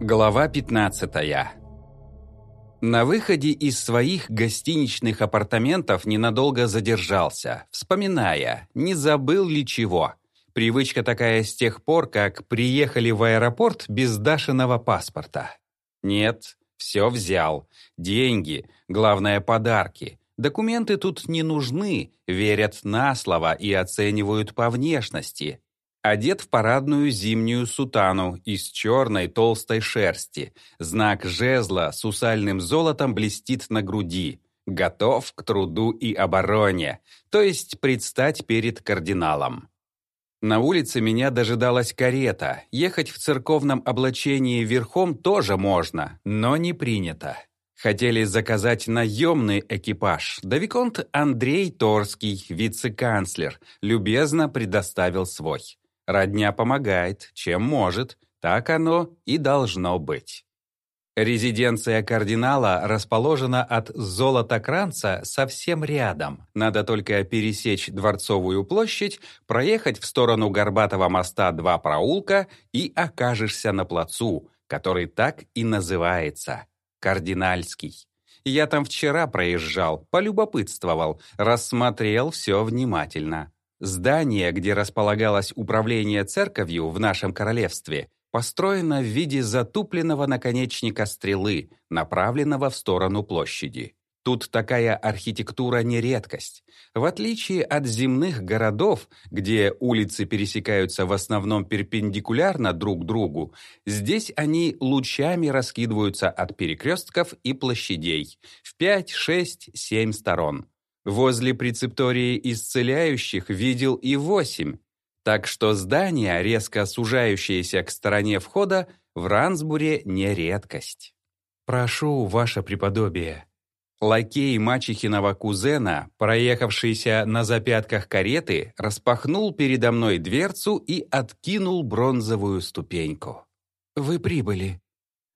Глава 15 На выходе из своих гостиничных апартаментов ненадолго задержался, вспоминая, не забыл ли чего. Привычка такая с тех пор, как приехали в аэропорт без Дашиного паспорта. Нет, все взял. Деньги, главное подарки. Документы тут не нужны, верят на слово и оценивают по внешности. Одет в парадную зимнюю сутану из черной толстой шерсти. Знак жезла с усальным золотом блестит на груди. Готов к труду и обороне, то есть предстать перед кардиналом. На улице меня дожидалась карета. Ехать в церковном облачении верхом тоже можно, но не принято. Хотели заказать наемный экипаж, да Виконт Андрей Торский, вице-канцлер, любезно предоставил свой. Родня помогает, чем может, так оно и должно быть. Резиденция кардинала расположена от Золотокранца совсем рядом. Надо только пересечь Дворцовую площадь, проехать в сторону Горбатого моста два проулка и окажешься на плацу, который так и называется – Кардинальский. Я там вчера проезжал, полюбопытствовал, рассмотрел все внимательно. Здание, где располагалось управление церковью в нашем королевстве, построено в виде затупленного наконечника стрелы, направленного в сторону площади. Тут такая архитектура не редкость. В отличие от земных городов, где улицы пересекаются в основном перпендикулярно друг другу, здесь они лучами раскидываются от перекрестков и площадей в 5, 6, 7 сторон. Возле прецептории исцеляющих видел и восемь, так что здание, резко сужающееся к стороне входа, в Рансбуре не редкость. «Прошу, ваше преподобие». Лакей мачехиного кузена, проехавшийся на запятках кареты, распахнул передо мной дверцу и откинул бронзовую ступеньку. «Вы прибыли».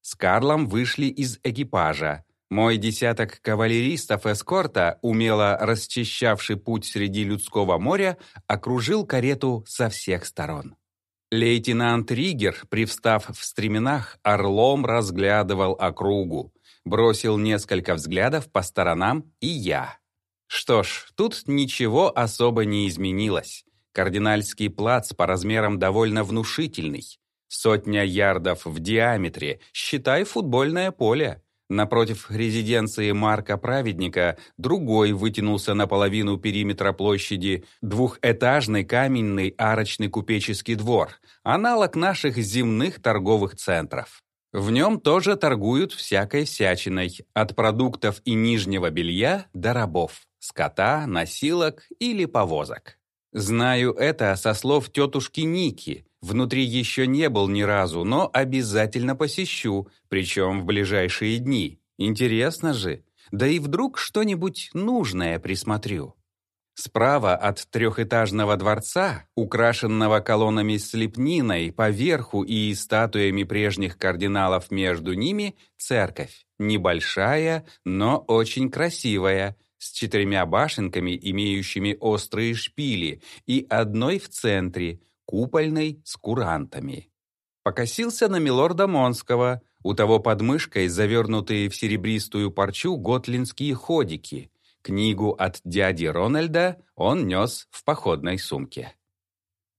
С Карлом вышли из экипажа, мой десяток кавалеристов эскорта, умело расчищавший путь среди людского моря, окружил карету со всех сторон. Лейтенант Ригер, привстав в стременах, орлом разглядывал округу, бросил несколько взглядов по сторонам и я. Что ж, тут ничего особо не изменилось. Кардинальский плац по размерам довольно внушительный. Сотня ярдов в диаметре, считай футбольное поле. Напротив резиденции Марка Праведника другой вытянулся наполовину периметра площади двухэтажный каменный арочный купеческий двор, аналог наших земных торговых центров. В нем тоже торгуют всякой всячиной, от продуктов и нижнего белья до рабов, скота, носилок или повозок. Знаю это со слов тетушки Ники, Внутри еще не был ни разу, но обязательно посещу, причем в ближайшие дни. Интересно же. Да и вдруг что-нибудь нужное присмотрю. Справа от трехэтажного дворца, украшенного колоннами с лепниной поверху и статуями прежних кардиналов между ними, церковь. Небольшая, но очень красивая, с четырьмя башенками, имеющими острые шпили, и одной в центре – купольной с курантами. Покосился на милорда Монского, у того под мышкой завернутые в серебристую парчу готлинские ходики. Книгу от дяди Рональда он нес в походной сумке.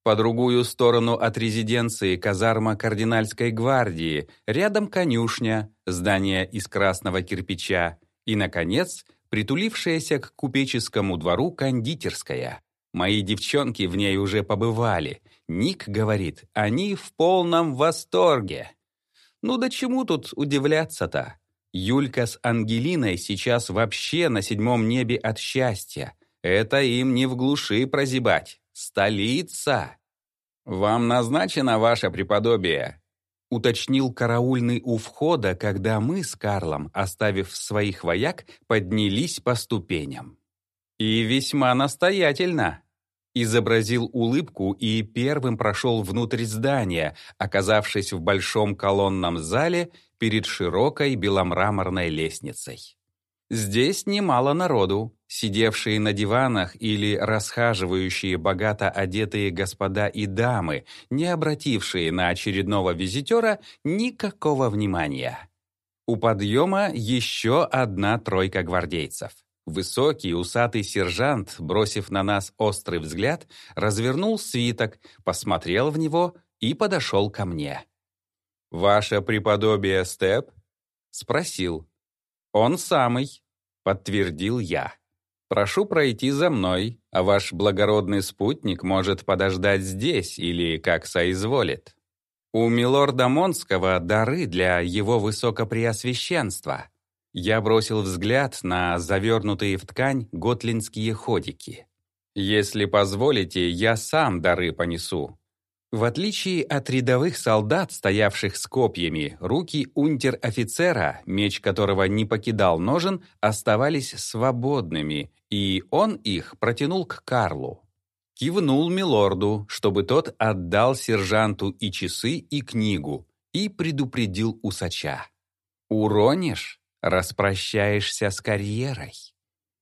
По другую сторону от резиденции казарма кардинальской гвардии, рядом конюшня, здание из красного кирпича и, наконец, притулившаяся к купеческому двору кондитерская. Мои девчонки в ней уже побывали, Ник говорит, они в полном восторге. Ну да чему тут удивляться-то? Юлька с Ангелиной сейчас вообще на седьмом небе от счастья. Это им не в глуши прозябать. Столица! «Вам назначено ваше преподобие», — уточнил караульный у входа, когда мы с Карлом, оставив своих вояк, поднялись по ступеням. «И весьма настоятельно», изобразил улыбку и первым прошел внутрь здания, оказавшись в большом колонном зале перед широкой беломраморной лестницей. Здесь немало народу, сидевшие на диванах или расхаживающие богато одетые господа и дамы, не обратившие на очередного визитера никакого внимания. У подъема еще одна тройка гвардейцев. Высокий усатый сержант, бросив на нас острый взгляд, развернул свиток, посмотрел в него и подошел ко мне. «Ваше преподобие Степ?» — спросил. «Он самый», — подтвердил я. «Прошу пройти за мной, а ваш благородный спутник может подождать здесь или как соизволит. У милорда Монского дары для его высокопреосвященства». Я бросил взгляд на завернутые в ткань готлинские ходики. «Если позволите, я сам дары понесу, в отличие от рядовых солдат, стоявших с копьями, руки унтер-офицера, меч которого не покидал ножен, оставались свободными, и он их протянул к Карлу. Кивнул милорду, чтобы тот отдал сержанту и часы, и книгу, и предупредил усача. «Уронишь? Распрощаешься с карьерой».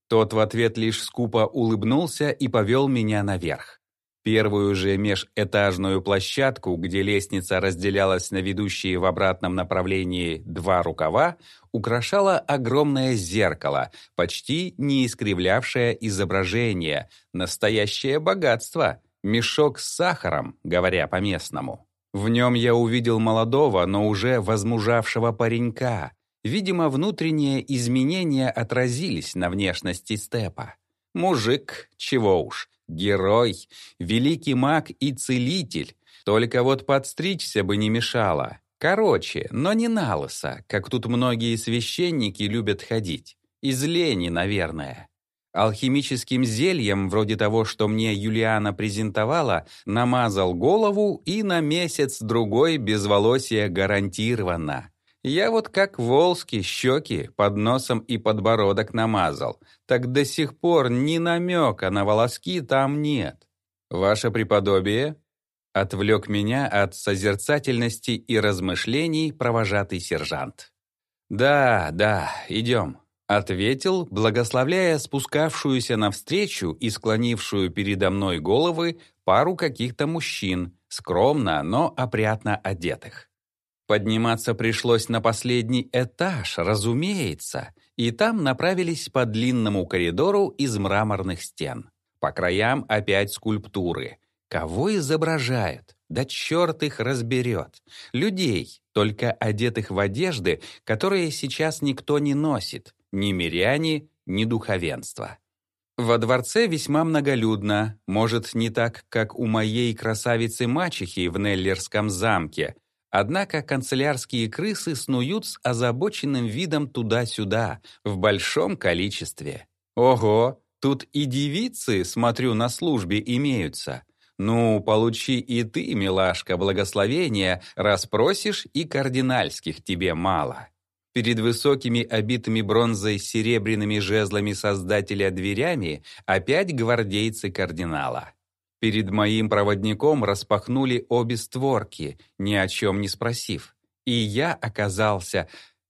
Тот в ответ лишь скупо улыбнулся и повел меня наверх. Первую же межэтажную площадку, где лестница разделялась на ведущие в обратном направлении два рукава, украшало огромное зеркало, почти не искривлявшее изображение, настоящее богатство, мешок с сахаром, говоря по-местному. В нем я увидел молодого, но уже возмужавшего паренька. Видимо, внутренние изменения отразились на внешности Степа. Мужик, чего уж, герой, великий маг и целитель. Только вот подстричься бы не мешало. Короче, но не на лысо, как тут многие священники любят ходить. Из лени, наверное. Алхимическим зельем, вроде того, что мне Юлиана презентовала, намазал голову и на месяц-другой безволосие гарантированно. Я вот как волски щеки под носом и подбородок намазал, так до сих пор ни намека на волоски там нет. Ваше преподобие отвлек меня от созерцательности и размышлений провожатый сержант. «Да, да, идем», — ответил, благословляя спускавшуюся навстречу и склонившую передо мной головы пару каких-то мужчин, скромно, но опрятно одетых. Подниматься пришлось на последний этаж, разумеется, и там направились по длинному коридору из мраморных стен. По краям опять скульптуры. Кого изображают? Да черт их разберет. Людей, только одетых в одежды, которые сейчас никто не носит. Ни миряне, ни духовенство. Во дворце весьма многолюдно, может, не так, как у моей красавицы-мачехи в Неллерском замке — Однако канцелярские крысы снуют с озабоченным видом туда-сюда, в большом количестве. Ого, тут и девицы, смотрю, на службе имеются. Ну, получи и ты, милашка, благословения, распросишь, и кардинальских тебе мало. Перед высокими обитыми бронзой серебряными жезлами создателя дверями опять гвардейцы кардинала. Перед моим проводником распахнули обе створки, ни о чем не спросив. И я оказался...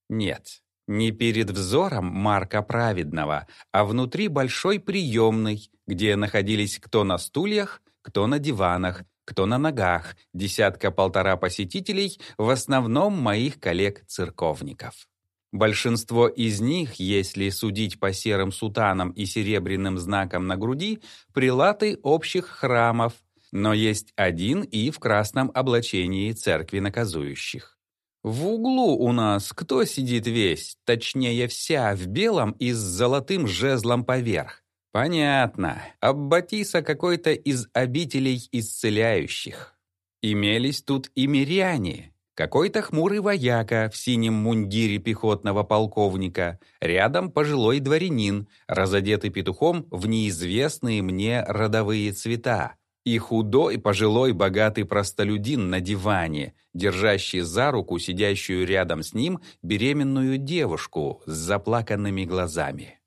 Нет, не перед взором Марка Праведного, а внутри большой приемной, где находились кто на стульях, кто на диванах, кто на ногах, десятка-полтора посетителей, в основном моих коллег-церковников. Большинство из них, если судить по серым сутанам и серебряным знакам на груди, прилаты общих храмов, но есть один и в красном облачении церкви наказующих. В углу у нас кто сидит весь, точнее вся, в белом и с золотым жезлом поверх? Понятно, Аббатиса какой-то из обителей исцеляющих. Имелись тут и миряне, какой-то хмурый вояка в синем мундире пехотного полковника, рядом пожилой дворянин, разодетый петухом в неизвестные мне родовые цвета, и худой пожилой богатый простолюдин на диване, держащий за руку сидящую рядом с ним беременную девушку с заплаканными глазами.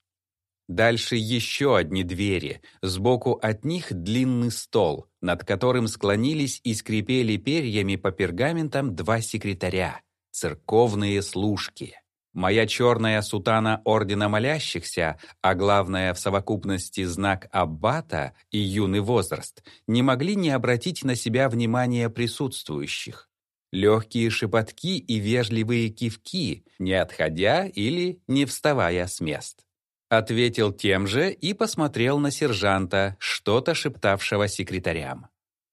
Дальше еще одни двери, сбоку от них длинный стол, над которым склонились и скрипели перьями по пергаментам два секретаря, церковные служки. Моя черная сутана Ордена Молящихся, а главное в совокупности знак Аббата и юный возраст, не могли не обратить на себя внимание присутствующих. Легкие шепотки и вежливые кивки, не отходя или не вставая с мест. Ответил тем же и посмотрел на сержанта, что-то шептавшего секретарям.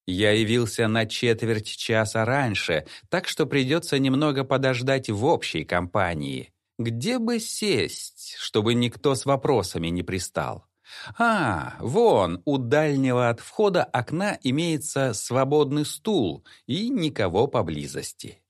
Я явился на четверть часа раньше, так что придется немного подождать в общей компании. Где бы сесть, чтобы никто с вопросами не пристал? А, вон, у дальнего от входа окна имеется свободный стул и никого поблизости.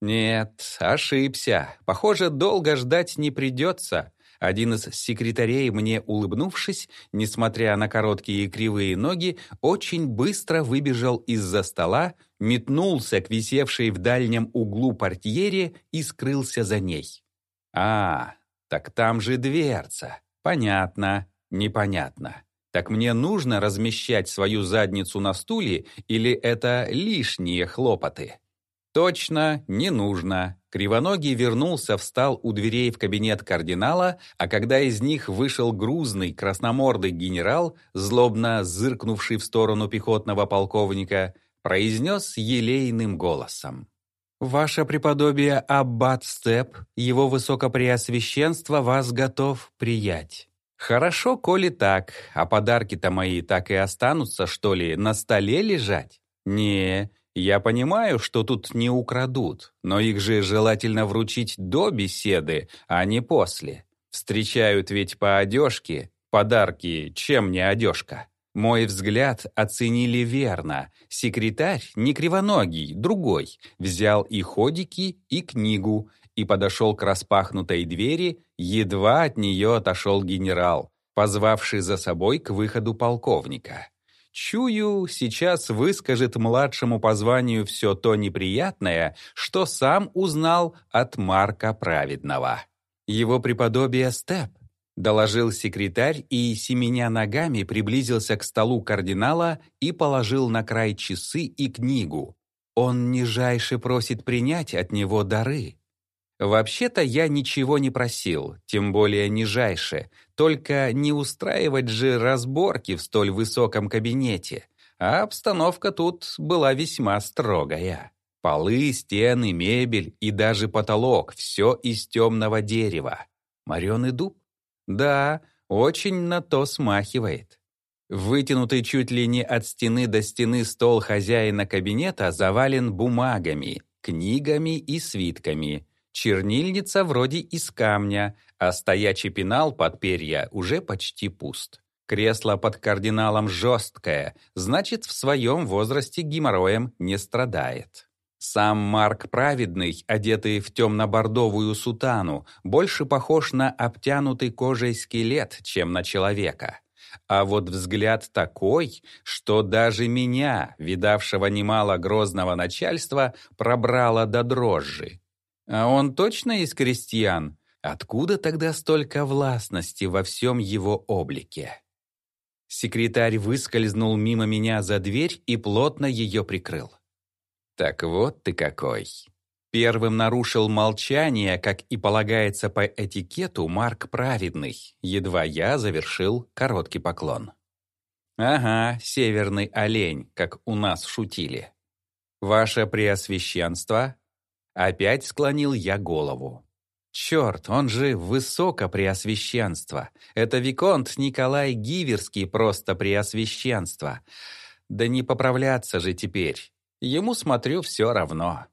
Нет, ошибся. Похоже, долго ждать не придется. Один из секретарей, мне улыбнувшись, несмотря на короткие и кривые ноги, очень быстро выбежал из-за стола, метнулся к висевшей в дальнем углу портьере и скрылся за ней. «А, так там же дверца. Понятно, непонятно. Так мне нужно размещать свою задницу на стуле или это лишние хлопоты?» Точно, не нужно. Кривоногий вернулся, встал у дверей в кабинет кардинала, а когда из них вышел грузный красномордый генерал, злобно зыркнувший в сторону пехотного полковника, произнес елейным голосом. «Ваше преподобие Аббат Степ, его высокопреосвященство вас готов приять». «Хорошо, коли так, а подарки-то мои так и останутся, что ли, на столе лежать?» «Не, я понимаю, что тут не украдут, но их же желательно вручить до беседы, а не после. Встречают ведь по одежке, подарки, чем не одежка. Мой взгляд оценили верно. Секретарь, не кривоногий, другой, взял и ходики, и книгу, и подошел к распахнутой двери, едва от нее отошел генерал, позвавший за собой к выходу полковника. Чую, сейчас выскажет младшему по званию все то неприятное, что сам узнал от Марка Праведного. Его преподобие Степ, доложил секретарь и, семеня ногами, приблизился к столу кардинала и положил на край часы и книгу. Он нижайше просит принять от него дары. Вообще-то я ничего не просил, тем более нижайше, только не устраивать же разборки в столь высоком кабинете, а обстановка тут была весьма строгая. Полы, стены, мебель и даже потолок — все из темного дерева. Мореный дуб? Да, очень на то смахивает. Вытянутый чуть ли не от стены до стены стол хозяина кабинета завален бумагами, книгами и свитками — Чернильница вроде из камня, а стоячий пенал под перья уже почти пуст. Кресло под кардиналом жесткое, значит, в своем возрасте геморроем не страдает. Сам Марк Праведный, одетый в темно-бордовую сутану, больше похож на обтянутый кожей скелет, чем на человека. А вот взгляд такой, что даже меня, видавшего немало грозного начальства, пробрало до дрожжи. А он точно из крестьян? Откуда тогда столько властности во всем его облике? Секретарь выскользнул мимо меня за дверь и плотно ее прикрыл. Так вот ты какой. Первым нарушил молчание, как и полагается по этикету, Марк Праведный, едва я завершил короткий поклон. «Ага, северный олень, как у нас шутили. Ваше Преосвященство, Опять склонил я голову. Черт, он же высокопреосвященство. Это Виконт Николай Гиверский просто преосвященство. Да не поправляться же теперь. Ему, смотрю, все равно.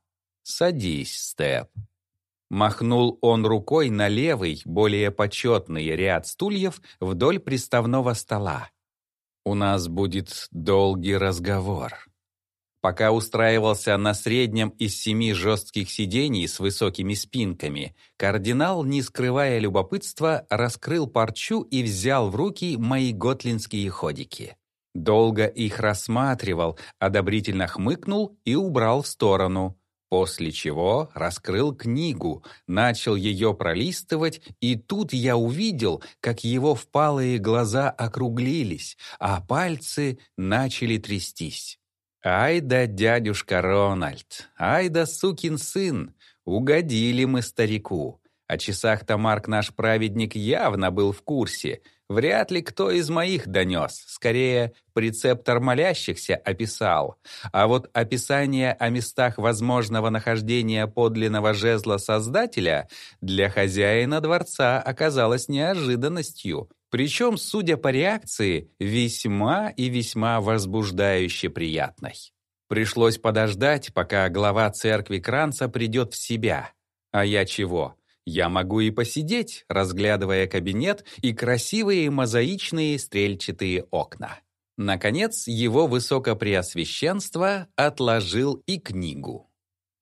Садись, Степ. Махнул он рукой на левый, более почетный ряд стульев вдоль приставного стола. «У нас будет долгий разговор». Пока устраивался на среднем из семи жестких сидений с высокими спинками, кардинал, не скрывая любопытства, раскрыл парчу и взял в руки мои готлинские ходики. Долго их рассматривал, одобрительно хмыкнул и убрал в сторону, после чего раскрыл книгу, начал ее пролистывать, и тут я увидел, как его впалые глаза округлились, а пальцы начали трястись. «Ай да дядюшка Рональд, ай да сукин сын, угодили мы старику. О часах-то Марк наш праведник явно был в курсе. Вряд ли кто из моих донес. Скорее, прецептор молящихся описал. А вот описание о местах возможного нахождения подлинного жезла Создателя для хозяина дворца оказалось неожиданностью. Причем, судя по реакции, весьма и весьма возбуждающе приятной. Пришлось подождать, пока глава церкви Кранца придет в себя. А я чего? Я могу и посидеть, разглядывая кабинет и красивые мозаичные стрельчатые окна. Наконец, его высокопреосвященство отложил и книгу.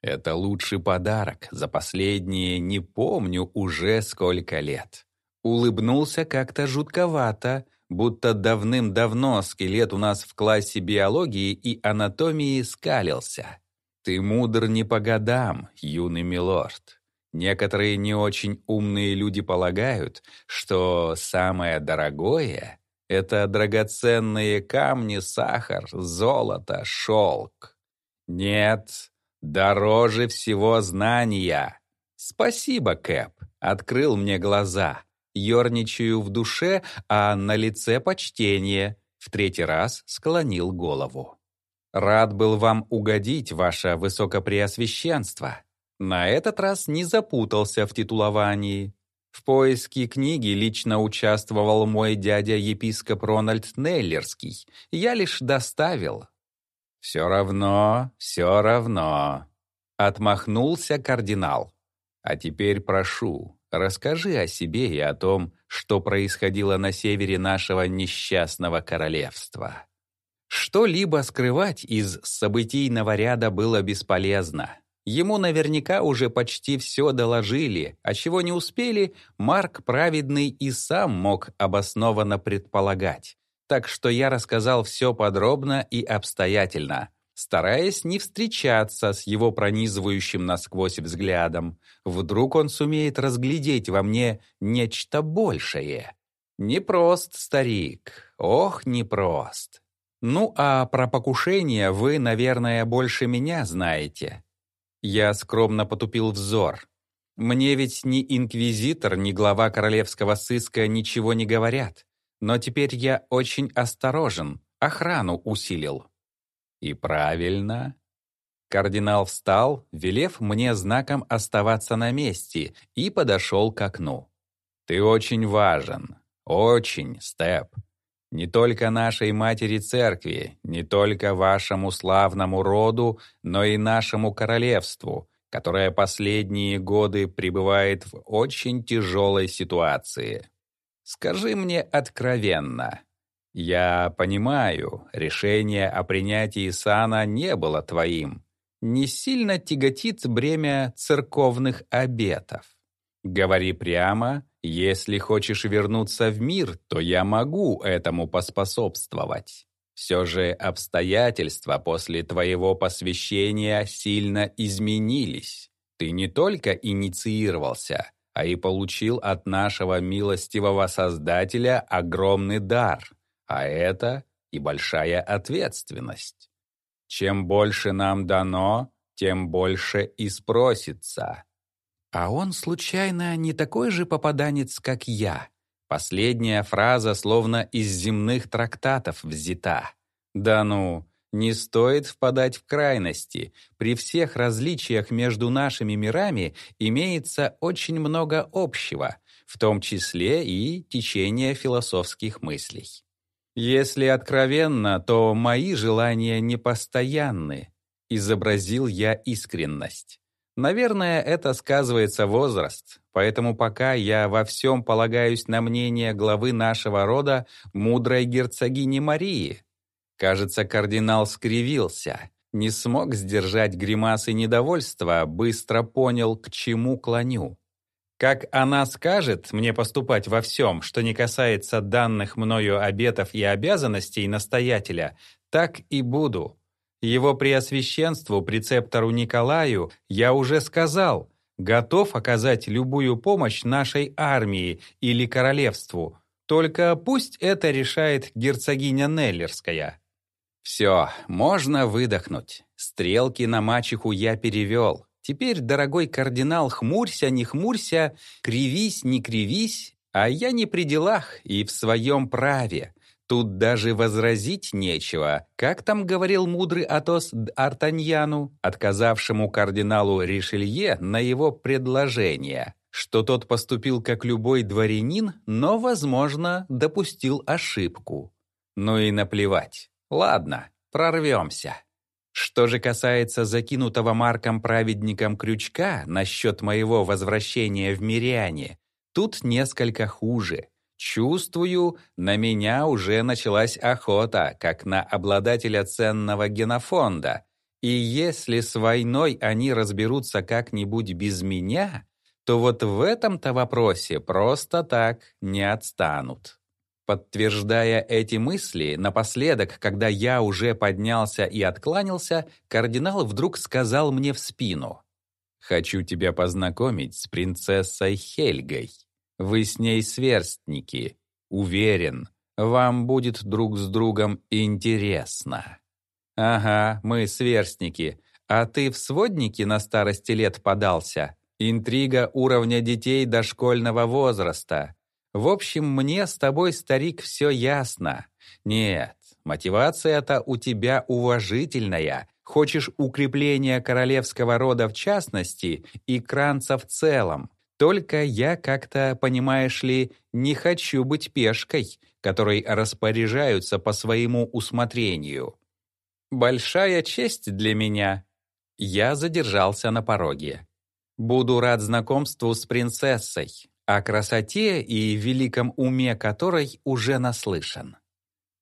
Это лучший подарок за последние не помню уже сколько лет. Улыбнулся как-то жутковато, будто давным-давно скелет у нас в классе биологии и анатомии скалился. Ты мудр не по годам, юный милорд. Некоторые не очень умные люди полагают, что самое дорогое — это драгоценные камни, сахар, золото, шелк. Нет, дороже всего знания. Спасибо, Кэп, открыл мне глаза. Ёрничаю в душе, а на лице почтение. В третий раз склонил голову. Рад был вам угодить, ваше высокопреосвященство. На этот раз не запутался в титуловании. В поиске книги лично участвовал мой дядя-епископ Рональд Неллерский. Я лишь доставил. «Все равно, все равно», — отмахнулся кардинал. «А теперь прошу, расскажи о себе и о том, что происходило на севере нашего несчастного королевства». Что-либо скрывать из событийного ряда было бесполезно. Ему наверняка уже почти все доложили, а чего не успели, Марк Праведный и сам мог обоснованно предполагать. Так что я рассказал все подробно и обстоятельно, стараясь не встречаться с его пронизывающим насквозь взглядом. Вдруг он сумеет разглядеть во мне нечто большее. Непрост, старик, ох, непрост. Ну а про покушение вы, наверное, больше меня знаете. Я скромно потупил взор. Мне ведь ни инквизитор, ни глава королевского сыска ничего не говорят. Но теперь я очень осторожен, охрану усилил. И правильно. Кардинал встал, велев мне знаком оставаться на месте, и подошел к окну. «Ты очень важен. Очень, Степ. Не только нашей матери церкви, не только вашему славному роду, но и нашему королевству, которое последние годы пребывает в очень тяжелой ситуации. Скажи мне откровенно. Я понимаю, решение о принятии сана не было твоим. Не сильно тяготит бремя церковных обетов. Говори прямо если хочешь вернуться в мир, то я могу этому поспособствовать. Все же обстоятельства после твоего посвящения сильно изменились. Ты не только инициировался, а и получил от нашего милостивого Создателя огромный дар, а это и большая ответственность. Чем больше нам дано, тем больше и спросится. А он, случайно, не такой же попаданец, как я. Последняя фраза словно из земных трактатов взята. Да ну, не стоит впадать в крайности. При всех различиях между нашими мирами имеется очень много общего, в том числе и течение философских мыслей. Если откровенно, то мои желания непостоянны. Изобразил я искренность. Наверное, это сказывается возраст, поэтому пока я во всем полагаюсь на мнение главы нашего рода, мудрой герцогини Марии. Кажется, кардинал скривился, не смог сдержать гримасы недовольства, быстро понял, к чему клоню. Как она скажет мне поступать во всем, что не касается данных мною обетов и обязанностей настоятеля, так и буду. Его преосвященству, прецептору Николаю, я уже сказал, готов оказать любую помощь нашей армии или королевству, только пусть это решает герцогиня Неллерская. Все, можно выдохнуть. Стрелки на мачеху я перевел. Теперь, дорогой кардинал, хмурься, не хмурься, кривись, не кривись, а я не при делах и в своем праве. Тут даже возразить нечего. Как там говорил мудрый Атос Артаньяну, отказавшему кардиналу Ришелье на его предложение, что тот поступил как любой дворянин, но, возможно, допустил ошибку. Ну и наплевать. Ладно, прорвемся. Что же касается закинутого Марком праведником крючка насчет моего возвращения в Миряне, тут несколько хуже. Чувствую, на меня уже началась охота, как на обладателя ценного генофонда. И если с войной они разберутся как-нибудь без меня, то вот в этом-то вопросе просто так не отстанут. Подтверждая эти мысли, напоследок, когда я уже поднялся и откланялся, кардинал вдруг сказал мне в спину. «Хочу тебя познакомить с принцессой Хельгой». Вы с ней сверстники. Уверен, вам будет друг с другом интересно. Ага, мы сверстники. А ты в сводники на старости лет подался? Интрига уровня детей дошкольного возраста. В общем, мне с тобой, старик, все ясно. Нет, мотивация-то у тебя уважительная. Хочешь укрепления королевского рода в частности и кранца в целом. Только я как-то, понимаешь ли, не хочу быть пешкой, которой распоряжаются по своему усмотрению. Большая честь для меня. Я задержался на пороге. Буду рад знакомству с принцессой, о красоте и великом уме которой уже наслышан.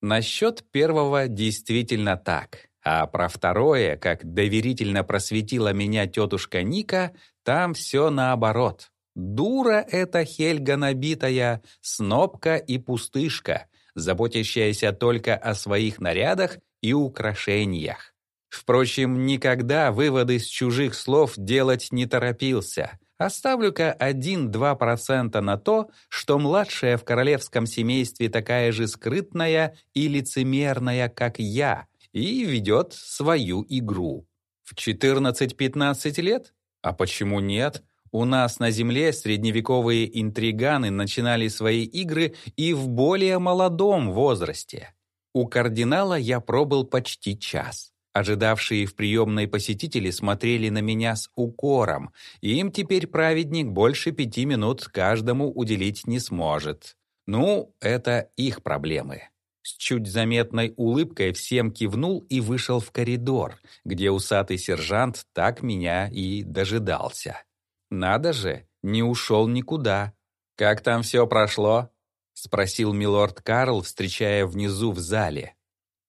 Насчет первого действительно так, а про второе, как доверительно просветила меня тетушка Ника, там все наоборот. Дура эта Хельга набитая, снопка и пустышка, заботящаяся только о своих нарядах и украшениях. Впрочем, никогда выводы с чужих слов делать не торопился. Оставлю-ка 1-2% на то, что младшая в королевском семействе такая же скрытная и лицемерная, как я, и ведет свою игру. В 14-15 лет? А почему нет? У нас на Земле средневековые интриганы начинали свои игры и в более молодом возрасте. У кардинала я пробыл почти час. Ожидавшие в приемной посетители смотрели на меня с укором, и им теперь праведник больше пяти минут каждому уделить не сможет. Ну, это их проблемы. С чуть заметной улыбкой всем кивнул и вышел в коридор, где усатый сержант так меня и дожидался. Надо же, не ушел никуда. Как там все прошло? Спросил милорд Карл, встречая внизу в зале.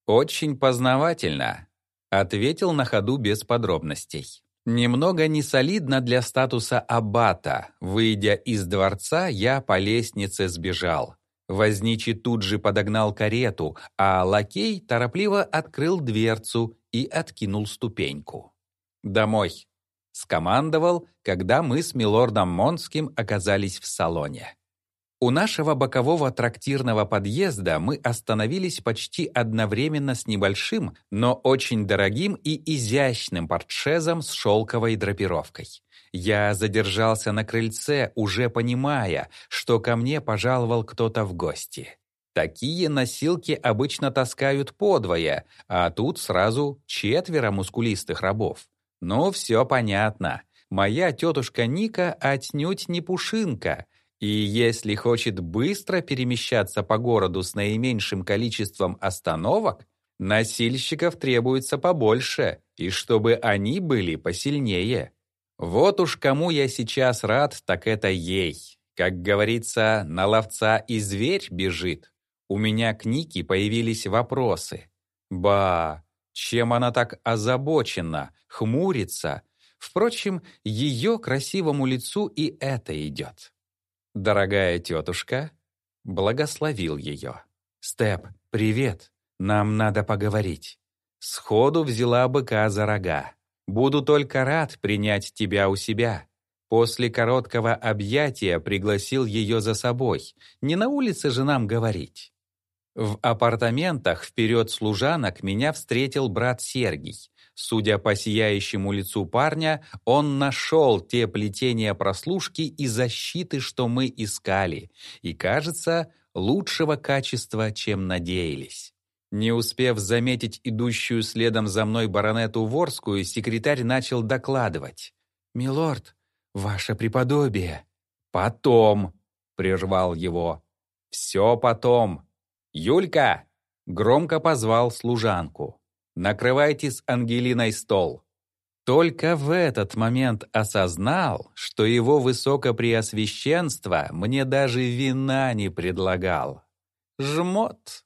Очень познавательно, ответил на ходу без подробностей. Немного несолидно для статуса аббата. Выйдя из дворца, я по лестнице сбежал. Возничий тут же подогнал карету, а лакей торопливо открыл дверцу и откинул ступеньку. «Домой», скомандовал, когда мы с милордом Монским оказались в салоне. У нашего бокового трактирного подъезда мы остановились почти одновременно с небольшим, но очень дорогим и изящным портшезом с шелковой драпировкой. Я задержался на крыльце, уже понимая, что ко мне пожаловал кто-то в гости. Такие носилки обычно таскают подвое, а тут сразу четверо мускулистых рабов. Ну, все понятно. Моя тетушка Ника отнюдь не пушинка, и если хочет быстро перемещаться по городу с наименьшим количеством остановок, носильщиков требуется побольше, и чтобы они были посильнее. Вот уж кому я сейчас рад, так это ей. Как говорится, на ловца и зверь бежит. У меня к Нике появились вопросы. Ба, чем она так озабочена, хмурится? Впрочем, ее красивому лицу и это идет. «Дорогая тетушка», — благословил ее. «Степ, привет, нам надо поговорить». Сходу взяла быка за рога. «Буду только рад принять тебя у себя». После короткого объятия пригласил ее за собой. Не на улице же нам говорить. В апартаментах вперед служанок меня встретил брат Сергий. Судя по сияющему лицу парня, он нашел те плетения прослушки и защиты, что мы искали, и, кажется, лучшего качества, чем надеялись. Не успев заметить идущую следом за мной баронету Ворскую, секретарь начал докладывать. «Милорд, ваше преподобие». «Потом», — прервал его. «Все потом. Юлька!» — громко позвал служанку. «Накрывайте с Ангелиной стол». Только в этот момент осознал, что его высокопреосвященство мне даже вина не предлагал. Жмот.